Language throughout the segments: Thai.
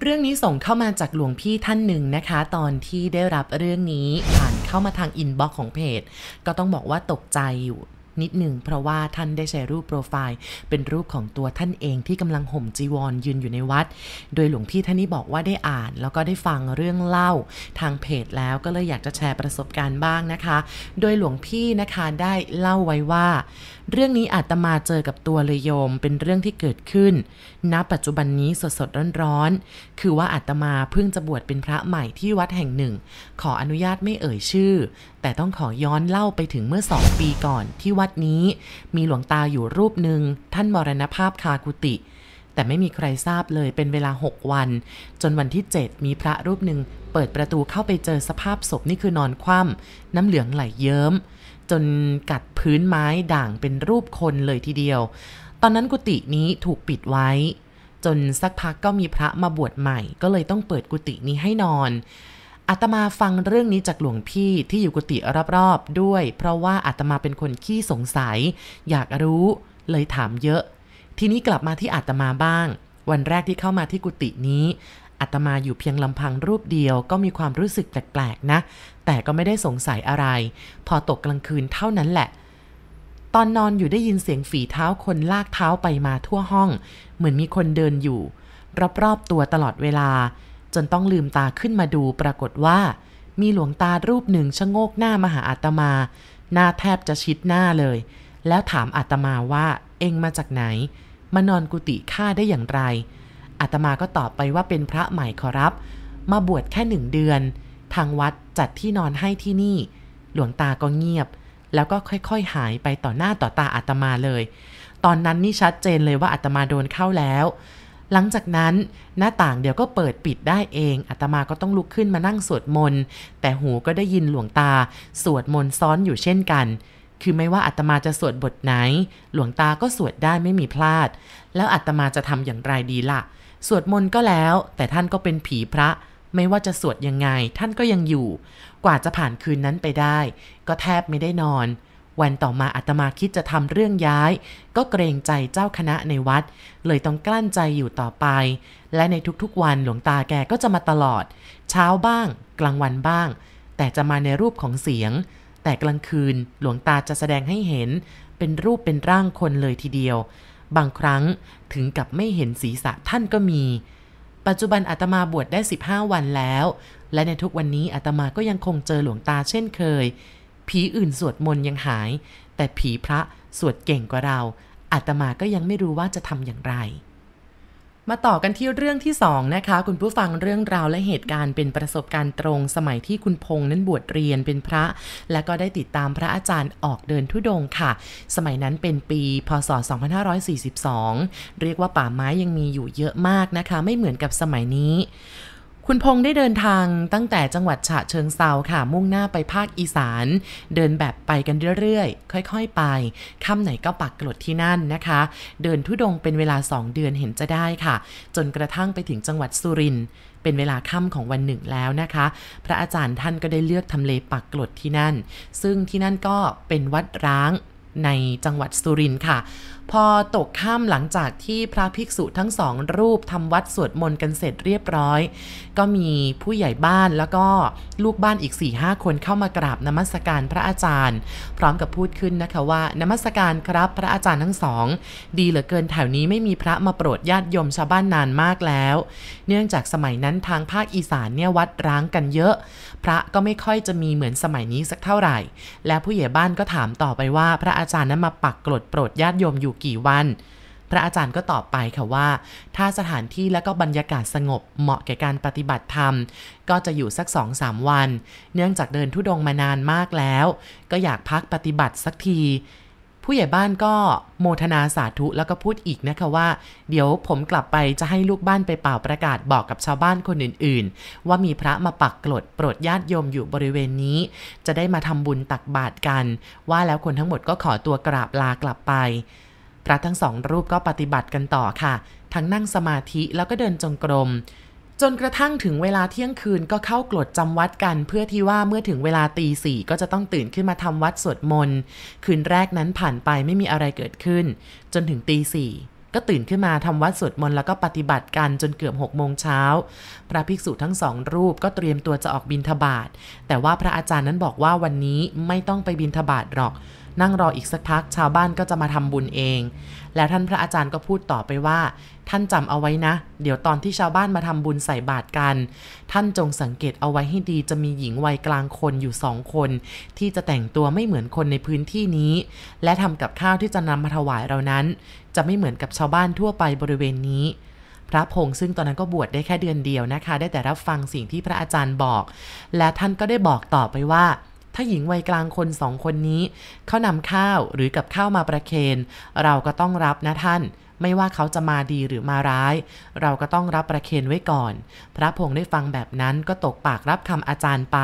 เรื่องนี้ส่งเข้ามาจากหลวงพี่ท่านหนึ่งนะคะ ตอนที่ได้รับเรื่องนี้ผ่านเข้ามาทางอินบ็อกซ์ของเพจ ก็ต้องบอกว่าตกใจอยู่ นิดหนึ่งเพราะว่าท่านได้ใช้รูปโปรไฟล์ เป็นรูปของตัวท่านเองที่กำลังห่มจีวรยืนอยู่ในวัด โดยหลวงพี่ท่านนี้บอกว่าได้อ่าน แล้วก็ได้ฟังเรื่องเล่าทางเพจแล้วก็เลยอยากจะแชร์ประสบการณ์บ้างนะคะ โดยหลวงพี่นะคะได้เล่าไว้ว่า เรื่องนี้อาตมาเจอกับตัวเลยโยมเป็นเรื่องที่เกิดขึ้น ณ ปัจจุบันนี้สดสดร้อนๆ คือว่าอาตมาเพิ่งจะบวชเป็นพระใหม่ที่วัดแห่งหนึ่ง ขออนุญาตไม่เอ่ยชื่อ แต่ต้องขอย้อนเล่าไปถึงเมื่อสองปีก่อนที่วัดนี้ มีหลวงตาอยู่รูปหนึ่งท่านมรณภาพคากุติ แต่ไม่มีใครทราบเลยเป็นเวลา 6 วัน จนวันที่ 7 มีพระรูปหนึ่งเปิดประตูเข้าไปเจอสภาพศพนี่คือนอนคว่ำน้ำเหลืองไหลเยิ้ม จนกัดพื้นไม้ด่างเป็นรูปคนเลยทีเดียว ตอนนั้นกุฏินี้ถูกปิดไว้ จนสักพักก็มีพระมาบวชใหม่ ก็เลยต้องเปิดกุฏินี้ให้นอน อาตมาฟังเรื่องนี้จากหลวงพี่ที่อยู่กุฏิรอบๆด้วย เพราะว่าอาตมาเป็นคนขี้สงสัย อยากรู้เลยถามเยอะ ทีนี้กลับมาที่อาตมาบ้าง วันแรกที่เข้ามาที่กุฏินี้อาตมาอยู่เพียงลำพังรูปเดียวก็มีความรู้สึกแปลกๆนะ แต่ก็ไม่ได้สงสัยอะไร พอตกกลางคืนเท่านั้นแหละ ตอนนอนอยู่ได้ยินเสียงฝีเท้าคนลากเท้าไปมาทั่วห้อง เหมือนมีคนเดินอยู่ รอบๆตัวตลอดเวลา จนต้องลืมตาขึ้นมาดูปรากฏว่า มีหลวงตารูปหนึ่งชะโงกหน้ามาหาอาตมา หน้าแทบจะชิดหน้าเลย แล้วถามอาตมาว่าเองมาจากไหน มานอนกุฏิข้าได้อย่างไร อาตมาก็ตอบไปว่าเป็นพระใหม่ขอรับ มาบวชแค่หนึ่งเดือน ทางวัดจัดที่นอนให้ที่นี่ หลวงตาก็เงียบ แล้วก็ค่อยๆหายไปต่อหน้าต่อตาอาตมาเลย ตอนนั้นนี่ชัดเจนเลยว่าอาตมาโดนเข้าแล้ว หลังจากนั้นหน้าต่างเดี๋ยวก็เปิดปิดได้เองอาตมาก็ต้องลุกขึ้นมานั่งสวดมนต์แต่หูก็ได้ยินหลวงตา สวดมนต์ซ้อนอยู่เช่นกัน คือไม่ว่าอาตมาจะสวดบทไหน หลวงตาก็สวดได้ไม่มีพลาด แล้วอาตมาจะทำอย่างไรดีล่ะ สวดมนต์ก็แล้ว แต่ท่านก็เป็นผีพระ ไม่ว่าจะสวดยังไง ท่านก็ยังอยู่ กว่าจะผ่านคืนนั้นไปได้ ก็แทบไม่ได้นอน วันต่อมาอาตมาคิดจะทำเรื่องย้าย ก็เกรงใจเจ้าคณะในวัด เลยต้องกลั้นใจอยู่ต่อไป และในทุกๆวันหลวงตาแกก็จะมาตลอด เช้าบ้าง กลางวันบ้าง แต่จะมาในรูปของเสียง แต่กลางคืนหลวงตาจะแสดงให้เห็น เป็นรูปเป็นร่างคนเลยทีเดียว บางครั้งถึงกับไม่เห็นศีรษะท่านก็มี ปัจจุบันอาตมาบวชได้ 15 วันแล้ว และในทุกวันนี้อาตมาก็ยังคงเจอหลวงตาเช่นเคย ผีอื่นสวดมนต์ยังหาย แต่ผีพระสวดเก่งกว่าเราอาตมาก็ยังไม่รู้ว่าจะทำอย่างไร มาต่อกันที่เรื่องที่สองนะคะ คุณผู้ฟังเรื่องราวและเหตุการณ์เป็นประสบการณ์ตรงสมัยที่คุณพงษ์นั้นบวชเรียนเป็นพระ และก็ได้ติดตามพระอาจารย์ออกเดินทุดงค์ค่ะ สมัยนั้นเป็นปี พศ 2542 เรียกว่าป่าไม้ยังมีอยู่เยอะมากนะคะ ไม่เหมือนกับสมัยนี้ คุณพงษ์ได้เดินทางตั้งแต่จังหวัดฉะเชิงเซาค่ะ มุ่งหน้าไปภาคอีสาน เดินแบบไปกันเรื่อยๆ ค่อยๆไปค่ำไหนก็ปักกลดที่นั่นนะคะ เดินทุดงเป็นเวลา 2 เดือนเห็นจะได้ค่ะ จนกระทั่งไปถึงจังหวัดสุรินทร์เป็นเวลาค่ำของวันหนึ่งแล้วนะคะ พระอาจารย์ท่านก็ได้เลือกทำเลปักกลดที่นั่น ซึ่งที่นั่นก็เป็นวัดร้างในจังหวัดสุรินทร์ค่ะพอตกค่ำหลังจากที่พระภิกษุทั้งสองรูปทำวัดสวดมนต์กันเสร็จเรียบร้อย ก็มีผู้ใหญ่บ้านแล้วก็ลูกบ้านอีก4ี่ห้าคนเข้ามากราบนมัสการพระอาจารย์ พร้อมกับพูดขึ้นนะคะว่านมัสการครับพระอาจารย์ทั้งสอง ดีเหลือเกินแถวนี้ไม่มีพระมาโปรดญาติโยมชาวบ้านนานมากแล้ว เนื่องจากสมัยนั้นทางภาคอีสานเนี่ยวัดร้างกันเยอะ พระก็ไม่ค่อยจะมีเหมือนสมัยนี้สักเท่าไหร่ และผู้ใหญ่บ้านก็ถามต่อไปว่าพระอาจารย์นั้นมาปักกรดโปรดญาติโยมอยู่กี่วัน พระอาจารย์ก็ตอบไปค่ะว่า ถ้าสถานที่และก็บรรยากาศสงบเหมาะแก่การปฏิบัติธรรม ก็จะอยู่สัก2-3วัน เนื่องจากเดินทุดงค์มานานมากแล้ว ก็อยากพักปฏิบัติสักทีผู้ใหญ่บ้านก็โมทนาสาธุแล้วก็พูดอีกนะคะว่า เดี๋ยวผมกลับไปจะให้ลูกบ้านไปเป่าประกาศบอกกับชาวบ้านคนอื่นๆ ว่ามีพระมาปักกรดโปรดญาติโยมอยู่บริเวณนี้ จะได้มาทำบุญตักบาตรกัน ว่าแล้วคนทั้งหมดก็ขอตัวกราบลากลับไป พระทั้งสองรูปก็ปฏิบัติกันต่อค่ะ ทั้งนั่งสมาธิแล้วก็เดินจงกรม จนกระทั่งถึงเวลาเที่ยงคืนก็เข้ากรดจำวัดกัน เพื่อที่ว่าเมื่อถึงเวลาตีสี่ก็จะต้องตื่นขึ้นมาทำวัดสวดมนต์ คืนแรกนั้นผ่านไปไม่มีอะไรเกิดขึ้น จนถึงตีสี่ก็ตื่นขึ้นมาทำวัดสวดมนต์แล้วก็ปฏิบัติกันจนเกือบ6โมงเช้า พระภิกษุทั้งสองรูปก็เตรียมตัวจะออกบินทบาทแต่ว่าพระอาจารย์นั้นบอกว่าวันนี้ไม่ต้องไปบินทบาทหรอก นั่งรออีกสักพักชาวบ้านก็จะมาทำบุญเอง แล้วท่านพระอาจารย์ก็พูดต่อไปว่า ท่านจำเอาไว้นะ เดี๋ยวตอนที่ชาวบ้านมาทำบุญใส่บาตรกัน ท่านจงสังเกตเอาไว้ให้ดีจะมีหญิงวัยกลางคนอยู่สองคน ที่จะแต่งตัวไม่เหมือนคนในพื้นที่นี้ และทำกับข้าวที่จะนำมาถวายเรานั้น จะไม่เหมือนกับชาวบ้านทั่วไปบริเวณนี้พระพงษ์ซึ่งตอนนั้นก็บวชได้แค่เดือนเดียวนะคะ ได้แต่รับฟังสิ่งที่พระอาจารย์บอก และท่านก็ได้บอกต่อไปว่า ถ้าหญิงวัยกลางคนสองคนนี้เขานำข้าวหรือกับข้าวมาประเคน เราก็ต้องรับนะท่าน ไม่ว่าเขาจะมาดีหรือมาร้าย เราก็ต้องรับประเคนไว้ก่อน พระพงษ์ได้ฟังแบบนั้นก็ตกปากรับคำอาจารย์ไป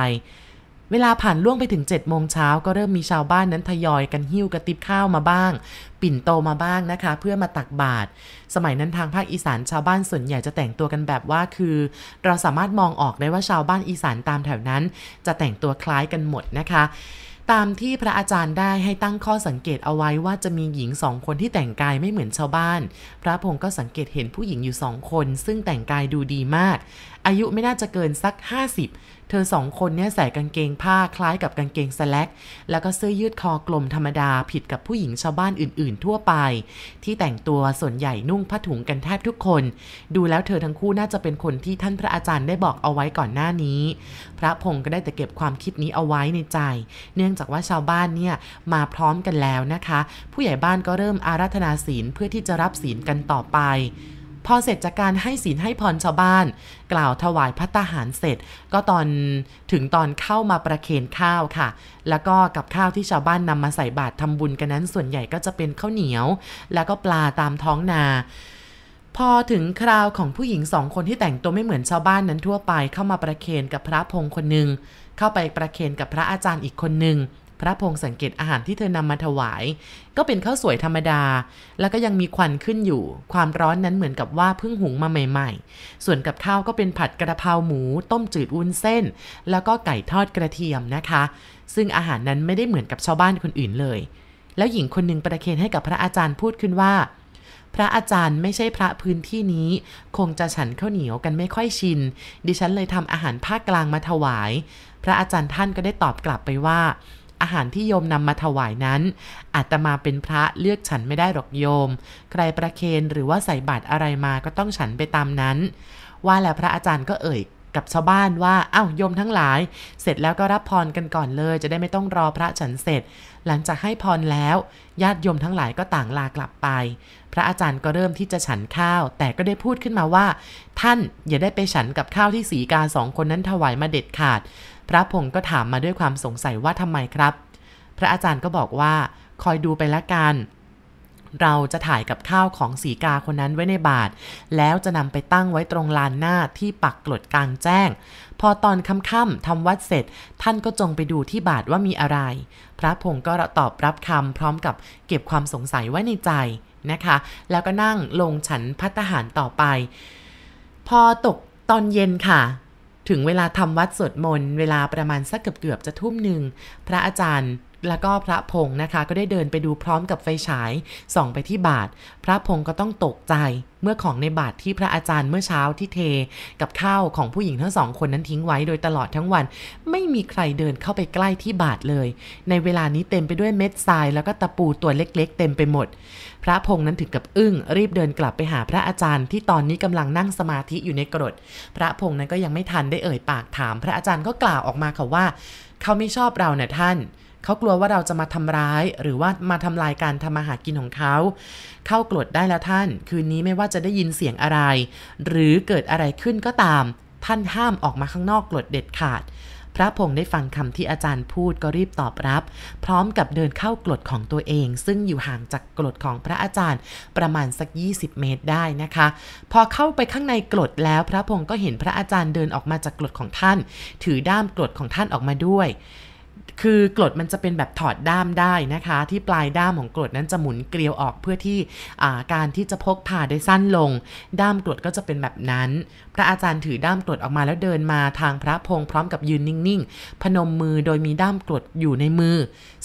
เวลาผ่านล่วงไปถึง7จ็ดโมงเช้าก็เริ่มมีชาวบ้านนั้นทยอยกันหิ้วกระติบข้าวมาบ้าง ปิ่นโตมาบ้างนะคะ เพื่อมาตักบาตรสมัยนั้นทางภาคอีสานชาวบ้านส่วนใหญ่จะแต่งตัวกันแบบว่าคือ เราสามารถมองออกได้ว่าชาวบ้านอีสานตามแถวนั้น จะแต่งตัวคล้ายกันหมดนะคะตามที่พระอาจารย์ได้ให้ตั้งข้อสังเกตเอาไว้ว่าจะมีหญิงสองคนที่แต่งกายไม่เหมือนชาวบ้าน พระพงศ์ก็สังเกตเห็นผู้หญิงอยู่สองคน ซึ่งแต่งกายดูดีมาก อายุไม่น่าจะเกินสัก 50 เธอสองคนเนี่ยใส่กางเกงผ้าคล้ายกับกางเกงสแลกแล้วก็เสื้อยืดคอกลมธรรมดาผิดกับผู้หญิงชาวบ้านอื่น ๆ ทั่วไป ที่แต่งตัวส่วนใหญ่นุ่งผ้าถุงกันแทบทุกคน ดูแล้วเธอทั้งคู่น่าจะเป็นคนที่ท่านพระอาจารย์ได้บอกเอาไว้ก่อนหน้านี้ พระพงศ์ก็ได้แต่เก็บความคิดนี้เอาไว้ในใจ เนื่องจากว่าชาวบ้านเนี่ยมาพร้อมกันแล้วนะคะ ผู้ใหญ่บ้านก็เริ่มอาราธนาศีลเพื่อที่จะรับศีลกันต่อไป พอเสร็จจากการให้ศีลให้พรชาวบ้าน กล่าวถวายพัตตาหารเสร็จ ก็ตอนถึงตอนเข้ามาประเคนข้าวค่ะ แล้วก็กับข้าวที่ชาวบ้านนำมาใส่บาตรทำบุญกันนั้นส่วนใหญ่ก็จะเป็นข้าวเหนียว แล้วก็ปลาตามท้องนาพอถึงคราวของผู้หญิงสองคนที่แต่งตัวไม่เหมือนชาวบ้านนั้นทั่วไปเข้ามาประเคนกับพระพงศ์คนหนึ่งเข้าไปประเคนกับพระอาจารย์อีกคนหนึ่ง พระพงศ์สังเกตอาหารที่เธอนำมาถวาย ก็เป็นข้าวสวยธรรมดา แล้วก็ยังมีควันขึ้นอยู่ ความร้อนนั้นเหมือนกับว่าเพิ่งหุงมาใหม่ ๆ ส่วนกับข้าวก็เป็นผัดกระเพราหมู ต้มจืดวุ้นเส้น แล้วก็ไก่ทอดกระเทียมนะคะ ซึ่งอาหารนั้นไม่ได้เหมือนกับชาวบ้านคนอื่นเลย แล้วหญิงคนหนึ่งประเคนให้กับพระอาจารย์พูดขึ้นว่าพระอาจารย์ไม่ใช่พระพื้นที่นี้ คงจะฉันข้าวเหนียวกันไม่ค่อยชิน ดิฉันเลยทำอาหารภาคกลางมาถวาย พระอาจารย์ท่านก็ได้ตอบกลับไปว่า อาหารที่โยมนำมาถวายนั้น อาตมาเป็นพระเลือกฉันไม่ได้หรอกโยม ใครประเคนหรือว่าใส่บาตรอะไรมาก็ต้องฉันไปตามนั้น ว่าแล้วพระอาจารย์ก็เอ่ยกับชาวบ้านว่าอ้าวโยมทั้งหลาย เสร็จแล้วก็รับพรกันก่อนเลย จะได้ไม่ต้องรอพระฉันเสร็จ หลังจากให้พรแล้ว ญาติโยมทั้งหลายก็ต่างลากลับไป พระอาจารย์ก็เริ่มที่จะฉันข้าว แต่ก็ได้พูดขึ้นมาว่า ท่านอย่าได้ไปฉันกับข้าวที่สีกาสองคนนั้นถวายมาเด็ดขาด พระพงศ์ก็ถามมาด้วยความสงสัยว่าทำไมครับ พระอาจารย์ก็บอกว่า คอยดูไปละกัน เราจะถ่ายกับข้าวของสีกาคนนั้นไว้ในบาท แล้วจะนำไปตั้งไว้ตรงลานหน้าที่ปักกลดกลางแจ้ง พอตอนค่ำๆทำวัดเสร็จ ท่านก็จงไปดูที่บาทว่ามีอะไร พระพงศ์ก็ตอบรับคำพร้อมกับเก็บความสงสัยไว้ในใจนะคะ แล้วก็นั่งลงฉันพัตหารต่อไป พอตกตอนเย็นค่ะ ถึงเวลาทำวัดสวดมนต์เวลาประมาณสักเกือบๆจะทุ่มหนึ่งพระอาจารย์ แล้วก็พระพงศ์นะคะก็ได้เดินไปดูพร้อมกับไฟฉายส่องไปที่บาท พระพงศ์ก็ต้องตกใจเมื่อของในบาทที่พระอาจารย์เมื่อเช้าที่เท กับข้าวของผู้หญิงทั้งสองคนนั้นทิ้งไว้โดยตลอดทั้งวัน ไม่มีใครเดินเข้าไปใกล้ที่บาทเลย ในเวลานี้เต็มไปด้วยเม็ดทรายแล้วก็ตะปูตัวเล็กๆ เต็มไปหมด พระพงศ์นั้นถึงกับอึ้งรีบเดินกลับไปหาพระอาจารย์ที่ตอนนี้กำลังนั่งสมาธิอยู่ในกรด พระพงศ์นั้นก็ยังไม่ทันได้เอ่ยปากถาม พระอาจารย์ก็กล่าวออกมาค่ะว่า เขาไม่ชอบเราเนี่ยท่าน เขากลัวว่าเราจะมาทำร้าย หรือว่ามาทำลายการทำมาหากินของเขา เข้ากรดได้แล้วท่าน คืนนี้ไม่ว่าจะได้ยินเสียงอะไร หรือเกิดอะไรขึ้นก็ตาม ท่านห้ามออกมาข้างนอกกรดเด็ดขาด พระพงศ์ได้ฟังคำที่อาจารย์พูดก็รีบตอบรับ พร้อมกับเดินเข้ากรดของตัวเอง ซึ่งอยู่ห่างจากกรดของพระอาจารย์ประมาณสัก 20 เมตรได้นะคะ พอเข้าไปข้างในกรดแล้วพระพงศ์ก็เห็นพระอาจารย์เดินออกมาจากกรดของท่าน ถือด้ามกรดของท่านออกมาด้วย คือกรดมันจะเป็นแบบถอดด้ามได้นะคะ ที่ปลายด้ามของกรดนั้นจะหมุนเกลียวออกเพื่อที่การที่จะพกพาได้สั้นลง ด้ามกรดก็จะเป็นแบบนั้น พระอาจารย์ถือด้ามกรดออกมาแล้วเดินมาทางพระพงพร้อมกับยืนนิ่งๆ พนมมือโดยมีด้ามกรดอยู่ในมือ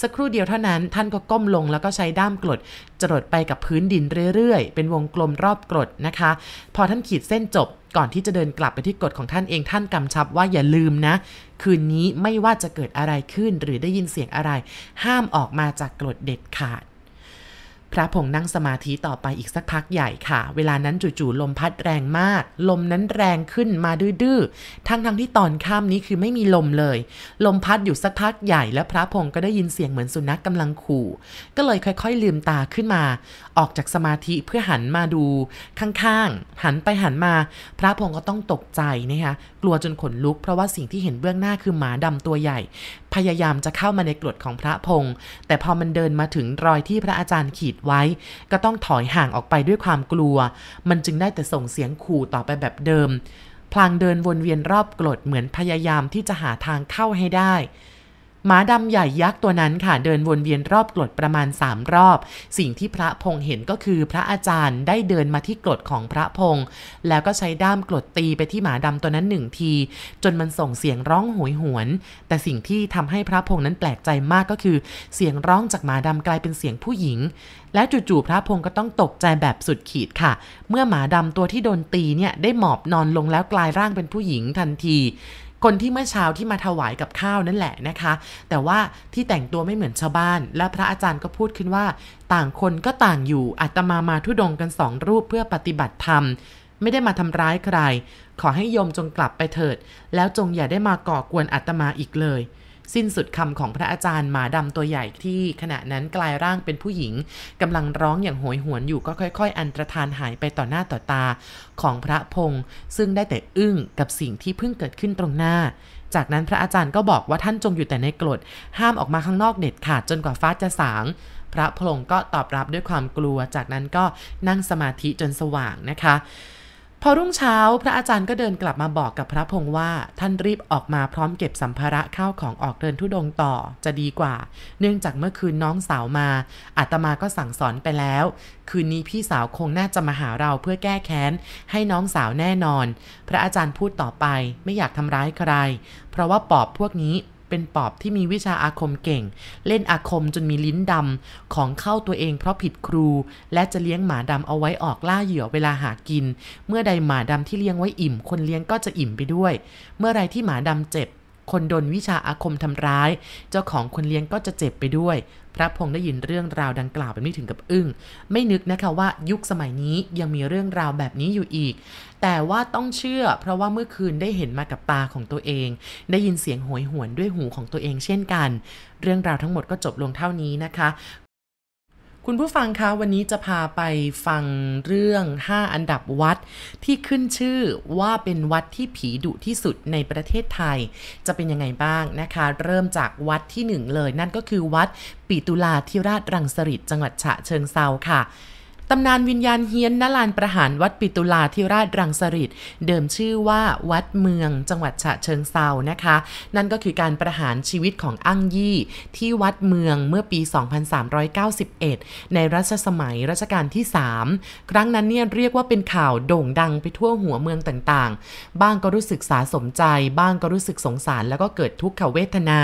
สักครู่เดียวเท่านั้นท่านก็ก้มลงแล้วก็ใช้ด้ามกรดจรดไปกับพื้นดินเรื่อยๆ เป็นวงกลมรอบกรดนะคะ พอท่านขีดเส้นจบ ก่อนที่จะเดินกลับไปที่กฎของท่านเองท่านกำชับว่าอย่าลืมนะ คืนนี้ไม่ว่าจะเกิดอะไรขึ้นหรือได้ยินเสียงอะไร ห้ามออกมาจากกฎเด็ดขาด พระพงนั่งสมาธิต่อไปอีกสักพักใหญ่ค่ะ เวลานั้นจู่ๆลมพัดแรงมาก ลมนั้นแรงขึ้นมาดื้อๆทั้งๆทที่ตอนค่ำนี้คือไม่มีลมเลย ลมพัดอยู่สักพักใหญ่ และพระพงก็ได้ยินเสียงเหมือนสุนัขกกำลังขู่ ก็เลยค่อยๆ ลืมตาขึ้นมา ออกจากสมาธิเพื่อหันมาดู ข้างๆ หันไปหันมา พระพงก็ต้องตกใจนะคะกลัวจนขนลุก เพราะว่าสิ่งที่เห็นเบื้องหน้าคือหมาดำตัวใหญ่ พยายามจะเข้ามาในกรดของพระพงแต่พอมันเดินมาถึงรอยที่พระอาจารย์ขีดไว้ ก็ต้องถอยห่างออกไปด้วยความกลัว มันจึงได้แต่ส่งเสียงขู่ต่อไปแบบเดิม พลางเดินวนเวียนรอบกรดเหมือนพยายามที่จะหาทางเข้าให้ได้ หมาดำใหญ่ยักษ์ตัวนั้นค่ะเดินวนเวียนรอบกรดประมาณ 3 รอบ สิ่งที่พระพงเห็นก็คือพระอาจารย์ได้เดินมาที่กรดของพระพงแล้วก็ใช้ด้ามกรดตีไปที่หมาดำตัวนั้นหนึ่งที จนมันส่งเสียงร้องโหยหวน แต่สิ่งที่ทำให้พระพงนั้นแปลกใจมากก็คือ เสียงร้องจากหมาดำกลายเป็นเสียงผู้หญิง และจู่ๆพระพงก็ต้องตกใจแบบสุดขีดค่ะ เมื่อหมาดำตัวที่โดนตีเนี่ยได้หมอบนอนลงแล้วกลายร่างเป็นผู้หญิงทันที คนที่เมื่อเช้าที่มาถวายกับข้าวนั่นแหละนะคะ แต่ว่าที่แต่งตัวไม่เหมือนชาวบ้าน และพระอาจารย์ก็พูดขึ้นว่า ต่างคนก็ต่างอยู่อาตมามาทุดงกันสองรูปเพื่อปฏิบัติธรรม ไม่ได้มาทำร้ายใคร ขอให้โยมจงกลับไปเถิด แล้วจงอย่าได้มาก่อกวนอาตมาอีกเลย สิ้นสุดคำของพระอาจารย์หมาดำตัวใหญ่ที่ขณะนั้นกลายร่างเป็นผู้หญิงกำลังร้องอย่างโหยหวนอยู่ก็ค่อย ๆ อันตรธานหายไปต่อหน้าต่อตาของพระพงศ์ซึ่งได้แต่อึ้งกับสิ่งที่เพิ่งเกิดขึ้นตรงหน้า จากนั้นพระอาจารย์ก็บอกว่าท่านจงอยู่แต่ในกรดห้ามออกมาข้างนอกเด็ดขาดจนกว่าฟ้าจะสางพระพงศ์ก็ตอบรับด้วยความกลัว จากนั้นก็นั่งสมาธิจนสว่างนะคะ พอรุ่งเช้าพระอาจารย์ก็เดินกลับมาบอกกับพระพงษ์ว่า ท่านรีบออกมาพร้อมเก็บสัมภาระข้าวของออกเดินทุดงต่อจะดีกว่า เนื่องจากเมื่อคืนน้องสาวมาอาตมาก็สั่งสอนไปแล้ว คืนนี้พี่สาวคงน่าจะมาหาเราเพื่อแก้แค้น ให้น้องสาวแน่นอน พระอาจารย์พูดต่อไปไม่อยากทำร้ายใคร เพราะว่าปอบพวกนี้ เป็นปอบที่มีวิชาอาคมเก่ง เล่นอาคมจนมีลิ้นดำของเข้าตัวเองเพราะผิดครู และจะเลี้ยงหมาดำเอาไว้ออกล่าเหยื่อเวลาหากิน เมื่อใดหมาดำที่เลี้ยงไว้อิ่ม คนเลี้ยงก็จะอิ่มไปด้วย เมื่อไรที่หมาดำเจ็บ คนโดนวิชาอาคมทำร้าย เจ้าของคนเลี้ยงก็จะเจ็บไปด้วย พระพงษ์ได้ยินเรื่องราวดังกล่าวแบบนี้ถึงกับอึ้ง ไม่นึกนะคะว่ายุคสมัยนี้ยังมีเรื่องราวแบบนี้อยู่อีก แต่ว่าต้องเชื่อ เพราะว่าเมื่อคืนได้เห็นมากับตาของตัวเอง ได้ยินเสียงโหยหวนด้วยหูของตัวเองเช่นกัน เรื่องราวทั้งหมดก็จบลงเท่านี้นะคะ คุณผู้ฟังคะวันนี้จะพาไปฟังเรื่อง 5 อันดับวัดที่ขึ้นชื่อว่าเป็นวัดที่ผีดุที่สุดในประเทศไทย จะเป็นยังไงบ้างนะคะ เริ่มจากวัดที่ 1 เลย นั่นก็คือวัดปิตุลาธิราชรังสฤษจังหวัดฉะเชิงเซาค่ะ ตำนานวิญญาณเฮียนนลานประหารวัดปิตุลาธิราชรังสฤษเดิมชื่อว่าวัดเมือง จังหวัดฉะเชิงเซานะคะ นั่นก็คือการประหารชีวิตของอั้งยี่ ที่วัดเมืองเมื่อปี 2391 ในรัชสมัยรัชกาลที่ 3 ครั้งนั้นเนี่ยเรียกว่าเป็นข่าวโด่งดังไปทั่วหัวเมืองต่างๆ บ้างก็รู้สึกสาสมใจ บ้างก็รู้สึกสงสาร แล้วก็เกิดทุกขเวทนา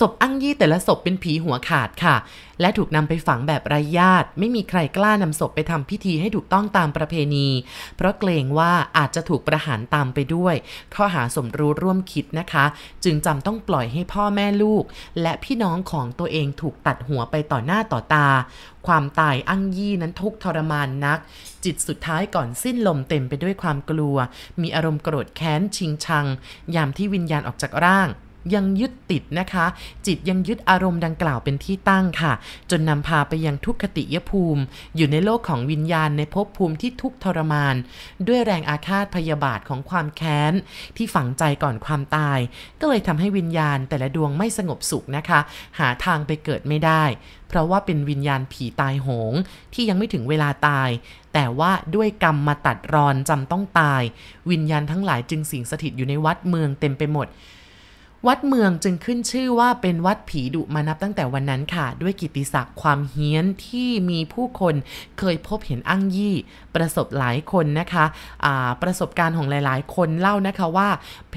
ศพอั้งยี่แต่ละศพเป็นผีหัวขาดค่ะ และถูกนำไปฝังแบบไร้ญาติ ไม่มีใครกล้านำศพไปทำพิธีให้ถูกต้องตามประเพณี เพราะเกรงว่าอาจจะถูกประหารตามไปด้วย ข้อหาสมรู้ร่วมคิดนะคะ จึงจำต้องปล่อยให้พ่อแม่ลูก และพี่น้องของตัวเองถูกตัดหัวไปต่อหน้าต่อตา ความตายอั้งยี่นั้นทุกทรมานนัก จิตสุดท้ายก่อนสิ้นลมเต็มไปด้วยความกลัว มีอารมณ์โกรธแค้นชิงชัง ยามที่วิญญาณออกจากร่าง ยังยึดติดนะคะ จิตยังยึดอารมณ์ดังกล่าวเป็นที่ตั้งค่ะ จนนำพาไปยังทุกขติยภูมิ อยู่ในโลกของวิญญาณในภพภูมิที่ทุกทรมาน ด้วยแรงอาฆาตพยาบาทของความแค้น ที่ฝังใจก่อนความตาย ก็เลยทำให้วิญญาณแต่ละดวงไม่สงบสุขนะคะ หาทางไปเกิดไม่ได้ เพราะว่าเป็นวิญญาณผีตายโหง ที่ยังไม่ถึงเวลาตาย แต่ว่าด้วยกรรมมาตัดรอนจำต้องตาย วิญญาณทั้งหลายจึงสิงสถิตอยู่ในวัดเมืองเต็มไปหมด วัดเมืองจึงขึ้นชื่อว่าเป็นวัดผีดุมานับตั้งแต่วันนั้นค่ะ ด้วยกิตติศักดิ์ความเฮี้ยนที่มีผู้คนเคยพบเห็นอั้งยี่ ประสบหลายคนนะคะะประสบการณ์ของหลายๆ คนเล่านะคะว่า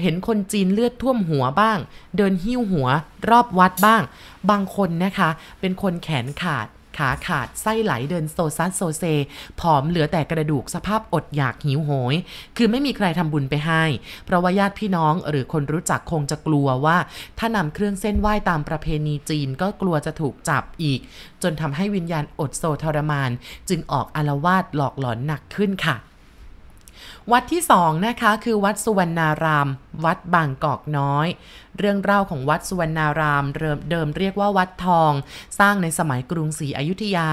เห็นคนจีนเลือดท่วมหัวบ้าง เดินหิ้วหัวรอบวัดบ้าง บางคนนะคะ เป็นคนแขนขาด ขาขาดไส้ไหลเดินโซซัสโซเซ ผอมเหลือแต่กระดูกสภาพอดอยากหิวโหย คือไม่มีใครทำบุญไปให้ เพราะว่าญาติพี่น้องหรือคนรู้จักคงจะกลัวว่า ถ้านำเครื่องเส้นไหว้ตามประเพณีจีนก็กลัวจะถูกจับอีก จนทำให้วิญญาณอดโซทรมาน จึงออกอารวาสหลอกหลอนหนักขึ้นค่ะ วัดที่สองนะคะคือวัดสุวรรณาราม วัดบางกอกน้อย เรื่องเล่าของวัดสุวรรณารามเดิมเรียกว่าวัดทอง สร้างในสมัยกรุงศรีอยุธยา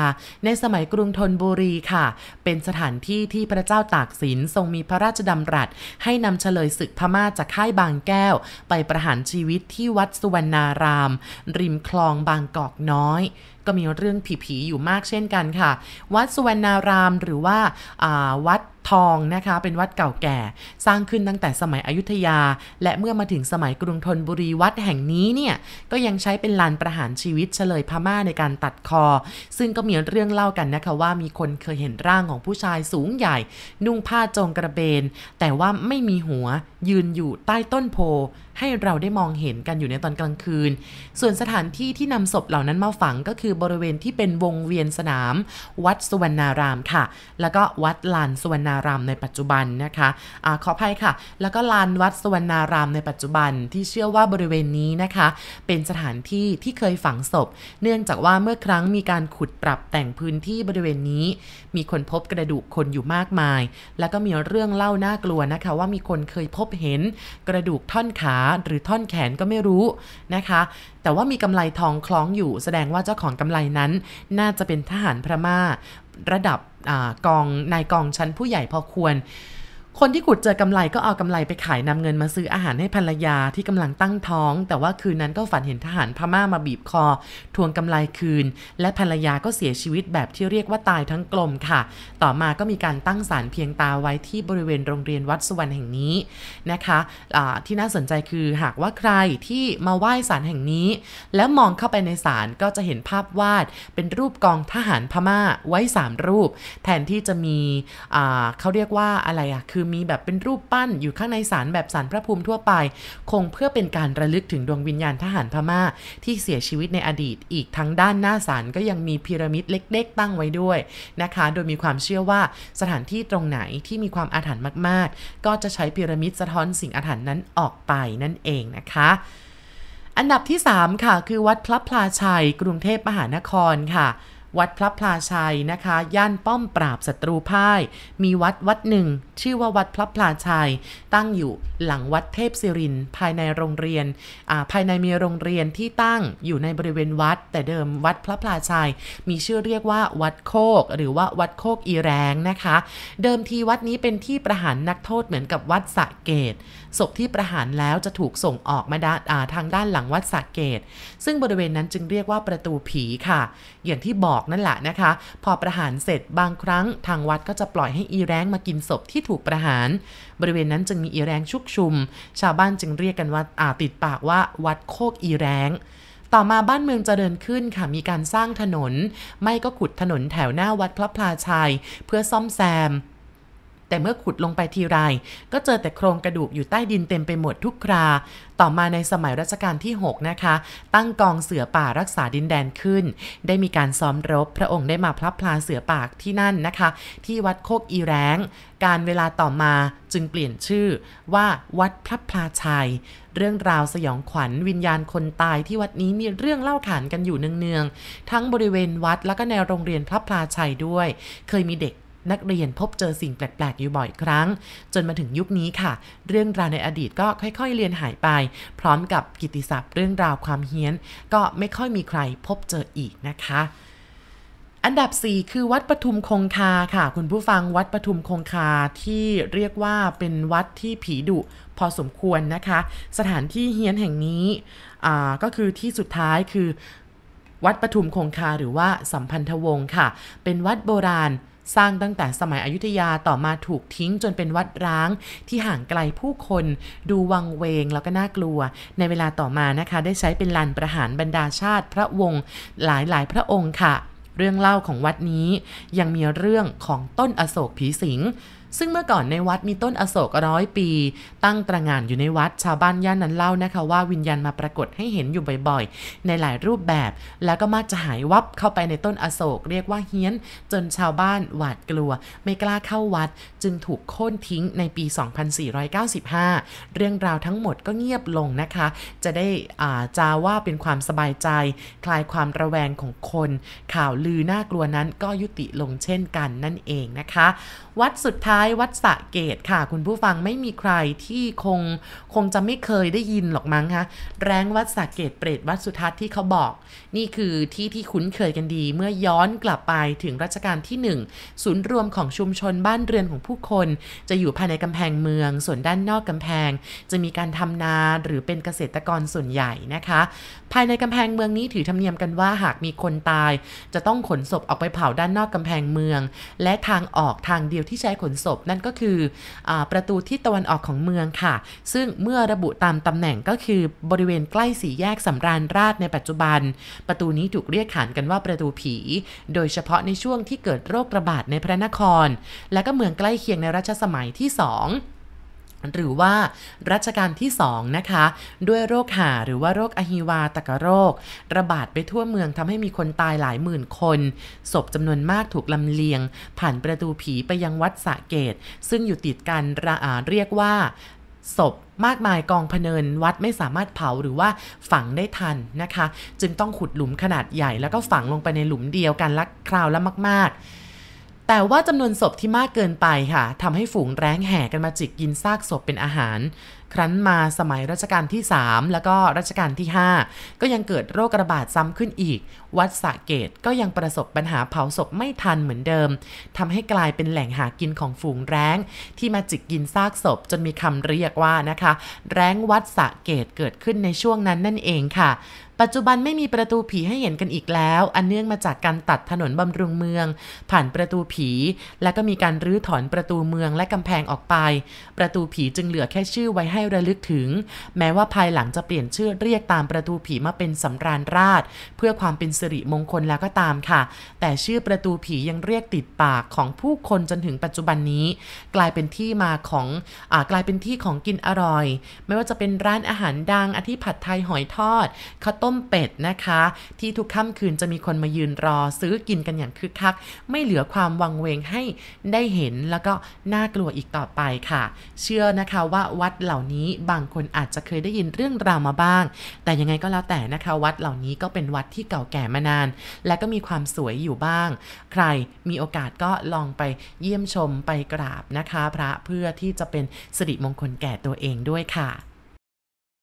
ในสมัยกรุงธนบุรีค่ะ เป็นสถานที่ที่พระเจ้าตากสินทรงมีพระราชดำรัส ให้นำเฉลยศึกพม่าจากค่ายบางแก้ว ไปประหารชีวิตที่วัดสุวรรณาราม ริมคลองบางกอกน้อย ก็มีเรื่องผีๆอยู่มากเช่นกันค่ะ วัดสุวรรณารามหรือว่าวัด ทองนะคะ เป็นวัดเก่าแก่ สร้างขึ้นตั้งแต่สมัยอยุธยา และเมื่อมาถึงสมัยกรุงธนบุรีวัดแห่งนี้เนี่ย ก็ยังใช้เป็นลานประหารชีวิตเฉลยพม่าในการตัดคอ ซึ่งก็มีเรื่องเล่ากันนะคะว่ามีคนเคยเห็นร่างของผู้ชายสูงใหญ่ นุ่งผ้าจงกระเบน แต่ว่าไม่มีหัวยืนอยู่ใต้ต้นโพให้เราได้มองเห็นกันอยู่ในตอนกลางคืน ส่วนสถานที่ที่นำศพเหล่านั้นมาฝังก็คือบริเวณที่เป็นวงเวียนสนาม วัดสุวรรณารามค่ะ แล้วก็วัดลานสุวรรณารามในปัจจุบันนะคะอะขออภัยค่ะ แล้วก็ลานวัดสวรรณารามในปัจจุบันที่เชื่อว่าบริเวณนี้นะคะ เป็นสถานที่ที่เคยฝังศพ เนื่องจากว่าเมื่อครั้งมีการขุดปรับแต่งพื้นที่บริเวณนี้ มีคนพบกระดูกคนอยู่มากมาย แล้วก็มีเรื่องเล่าน่ากลัวนะคะ ว่ามีคนเคยพบเห็นกระดูกท่อนขาหรือท่อนแขนก็ไม่รู้นะคะ แต่ว่ามีกำไลทองคล้องอยู่ แสดงว่าเจ้าของกำไลนั้น น่าจะเป็นทหารพรม่าระดับ กองนายกองชั้นผู้ใหญ่พอควร คนที่ขุดเจอกำไรก็เอากำไรไปขายนำเงินมาซื้ออาหารให้ภรรยาที่กำลังตั้งท้อง แต่ว่าคืนนั้นก็ฝันเห็นทหารพม่ามาบีบคอ ทวงกำไรคืน และภรรยาก็เสียชีวิตแบบที่เรียกว่าตายทั้งกลมค่ะ ต่อมาก็มีการตั้งศาลเพียงตาไว้ที่บริเวณโรงเรียนวัดสุวรรณแห่งนี้นะคะะที่น่าสนใจคือหากว่าใครที่มาไหว้ศาลแห่งนี้ แล้วมองเข้าไปในศาลก็จะเห็นภาพวาดเป็นรูปกองทหารพม่าไว้ 3 รูป แทนที่จะมีเขาเรียกว่าอะไรอะคือมีแบบเป็นรูปปั้นอยู่ข้างในศาลแบบศาลพระภูมิทั่วไป คงเพื่อเป็นการระลึกถึงดวงวิญญาณทหารพม่า ที่เสียชีวิตในอดีต อีกทั้งด้านหน้าศาลก็ยังมีพีระมิดเล็ก ๆ ตั้งไว้ด้วยนะคะ โดยมีความเชื่อว่าสถานที่ตรงไหนที่มีความอาถรรพ์มาก ๆ ก็จะใช้พีระมิดสะท้อนสิ่งอาถรรพ์นั้นออกไปนั่นเองนะคะอันดับที่ 3 ค่ะ คือวัดพระพลาชัย กรุงเทพมหานครค่ะ วัดพระพลาชัยนะคะ ย่านป้อมปราบศัตรูพ่าย มีวัดวัดหนึ่ง ชื่อว่าวัดพระพลาชัย ตั้งอยู่หลังวัดเทพศิริน ภายในโรงเรียนภายในมีโรงเรียนที่ตั้งอยู่ในบริเวณวัด แต่เดิมวัดพระพลาชัย มีชื่อเรียกว่าวัดโคก หรือว่าวัดโคกอีแรงนะคะ เดิมทีวัดนี้เป็นที่ประหารนักโทษเหมือนกับวัดสะเกต ศพที่ประหารแล้วจะถูกส่งออกมาด้านทางด้านหลังวัดสะเกต ซึ่งบริเวณนั้นจึงเรียกว่าประตูผีค่ะ อย่างที่บอกนั่นแหละนะคะ พอประหารเสร็จบางครั้งทางวัดก็จะปล่อยให้อีแรงมากินศพที่ถูกประหาร บริเวณนั้นจึงมีอีแรงชุกชุม ชาวบ้านจึงเรียกกันว่าาติดปากว่าวัดโคกอีแรงต่อมาบ้านเมืองเจริญขึ้นค่ะมีการสร้างถนน ไม่ก็ขุดถนนแถวหน้าวัดพระพลาชัย เพื่อซ่อมแซม แต่เมื่อขุดลงไปทีไร ก็เจอแต่โครงกระดูกอยู่ใต้ดินเต็มไปหมดทุกครา ต่อมาในสมัยรัชกาลที่ 6 นะคะ ตั้งกองเสือป่ารักษาดินแดนขึ้น ได้มีการซ้อมรบ พระองค์ได้มาพลับพลาเสือป่าที่นั่นนะคะ ที่วัดโคกอีแรงการเวลาต่อมาจึงเปลี่ยนชื่อว่าวัดพระพลาชัย เรื่องราวสยองขวัญวิญญาณคนตายที่วัดนี้มีเรื่องเล่าขานกันอยู่เนืองๆ ทั้งบริเวณวัดแล้วก็ในโรงเรียนพระพลาชัยด้วย เคยมีเด็ก นักเรียนพบเจอสิ่งแปลกๆอยู่บ่อยครั้ง จนมาถึงยุคนี้ค่ะ เรื่องราวในอดีตก็ค่อยๆเรียนหายไป พร้อมกับกิติศัพท์เรื่องราวความเฮี้ยน ก็ไม่ค่อยมีใครพบเจออีกนะคะอันดับ 4 คือวัดปทุมคงคาค่ะ คุณผู้ฟังวัดปทุมคงคาที่เรียกว่าเป็นวัดที่ผีดุพอสมควรนะคะ สถานที่เฮี้ยนแห่งนี้ก็คือที่สุดท้ายคือ วัดปทุมคงคาหรือว่าสัมพันธวงศ์ค่ะ เป็นวัดโบราณ สร้างตั้งแต่สมัยอยุธยาต่อมาถูกทิ้งจนเป็นวัดร้าง ที่ห่างไกลผู้คน ดูวังเวงแล้วก็น่ากลัว ในเวลาต่อมานะคะ ได้ใช้เป็นลานประหารบรรดาชาติพระวงศ์หลายหลายพระองค์ค่ะ เรื่องเล่าของวัดนี้ยังมีเรื่องของต้นอโศกผีสิง ซึ่งเมื่อก่อนในวัดมีต้นอโศกร้อยปี ตั้งตระงานอยู่ในวัดชาวบ้านย่านนั้นเล่านะคะว่าวิญญาณมาปรากฏให้เห็นอยู่บ่อยๆ ในหลายรูปแบบ แล้วก็มักจะหายวับเข้าไปในต้นอโศกเรียกว่าเฮี้ยน จนชาวบ้านหวาดกลัว ไม่กล้าเข้าวัด จึงถูกโค่นทิ้งในปี 2495 เรื่องราวทั้งหมดก็เงียบลงนะคะ จะได้อาจาว่าเป็นความสบายใจ คลายความระแวงของคน ข่าวลือน่ากลัวนั้นก็ยุติลงเช่นกันนั่นเองนะคะ วัดสุดท้ายวัดสะเกตค่ะ คุณผู้ฟังไม่มีใครที่คงคงจะไม่เคยได้ยินหรอกมั้งคะแรงวัดสะเกตเปรตวัดสุทัศน์ที่เขาบอก นี่คือที่ที่คุ้นเคยกันดี เมื่อย้อนกลับไปถึงรัชกาลที่ 1 ศูนย์รวมของชุมชนบ้านเรือนของผู้คน จะอยู่ภายในกำแพงเมือง ส่วนด้านนอกกำแพง จะมีการทำนาหรือเป็นเกษตรกรส่วนใหญ่นะคะ ภายในกำแพงเมืองนี้ถือธรรมเนียมกันว่าหากมีคนตาย จะต้องขนศพออกไปเผาด้านนอกกำแพงเมือง และทางออกทางเดียวที่ใช้ขนศพนั่นก็คืออประตูที่ตะวันออกของเมืองค่ะ ซึ่งเมื่อระบุตามตำแหน่งก็คือบริเวณใกล้สี่แยกสำราญราชในปัจจุบัน ประตูนี้ถูกเรียกขานกันว่าประตูผี โดยเฉพาะในช่วงที่เกิดโรคระบาดในพระนคร และก็เมืองใกล้เคียงในรัชสมัยที่สอง หรือว่ารัชกาลที่ 2 นะคะ ด้วยโรคหาหรือว่าโรคอหิวาตกโรค ระบาดไปทั่วเมืองทำให้มีคนตายหลายหมื่นคนศพจำนวนมากถูกลำเลียง ผ่านประตูผีไปยังวัดสะเกต ซึ่งอยู่ติดกันเรียกว่าศพมากมายกองพเนินวัดไม่สามารถเผาหรือว่าฝังได้ทันนะคะ จึงต้องขุดหลุมขนาดใหญ่แล้วก็ฝังลงไปในหลุมเดียวกันละคราวละมาก ๆ แต่ว่าจำนวนศพที่มากเกินไปค่ะทำให้ฝูงแร้งแห่กันมาจิกกินซากศพเป็นอาหาร ครั้นมาสมัยรัชกาลที่ 3 แล้วก็รัชกาลที่ 5 ก็ยังเกิดโรคระบาดซ้ำขึ้นอีก วัดสะเกตก็ยังประสบปัญหาเผาศพไม่ทันเหมือนเดิมทำให้กลายเป็นแหล่งหากินของฝูงแร้ง ที่มาจิกกินซากศพจนมีคำเรียกว่านะคะ แร้งวัดสะเกตเกิดขึ้นในช่วงนั้นนั่นเองค่ะ ปัจจุบันไม่มีประตูผีให้เห็นกันอีกแล้ว อันเนื่องมาจากการตัดถนนบำรุงเมือง ผ่านประตูผี และก็มีการรื้อถอนประตูเมืองและกำแพงออกไป ประตูผีจึงเหลือแค่ชื่อไว้ให้ระลึกถึง แม้ว่าภายหลังจะเปลี่ยนชื่อเรียกตามประตูผีมาเป็นสำราญราช เพื่อความเป็นสิริมงคลแล้วก็ตามค่ะ แต่ชื่อประตูผียังเรียกติดปากของผู้คนจนถึงปัจจุบันนี้ กลายเป็นที่มาของอกลายเป็นที่ของกินอร่อย ไม่ว่าจะเป็นร้านอาหารดังอาทิผัดไทยหอยทอดข้าวต้มเป็ดนะคะ ที่ทุกค่ำคืนจะมีคนมายืนรอซื้อกินกันอย่างคึกคัก ไม่เหลือความวังเวงให้ได้เห็นแล้วก็น่ากลัวอีกต่อไปค่ะ เชื่อนะคะว่าวัดเหล่านี้บางคนอาจจะเคยได้ยินเรื่องราวมาบ้าง แต่ยังไงก็แล้วแต่นะคะ วัดเหล่านี้ก็เป็นวัดที่เก่าแก่มานาน และก็มีความสวยอยู่บ้าง ใครมีโอกาสก็ลองไปเยี่ยมชมไปกราบนะคะ พระเพื่อที่จะเป็นสิริมงคลแก่ตัวเองด้วยค่ะ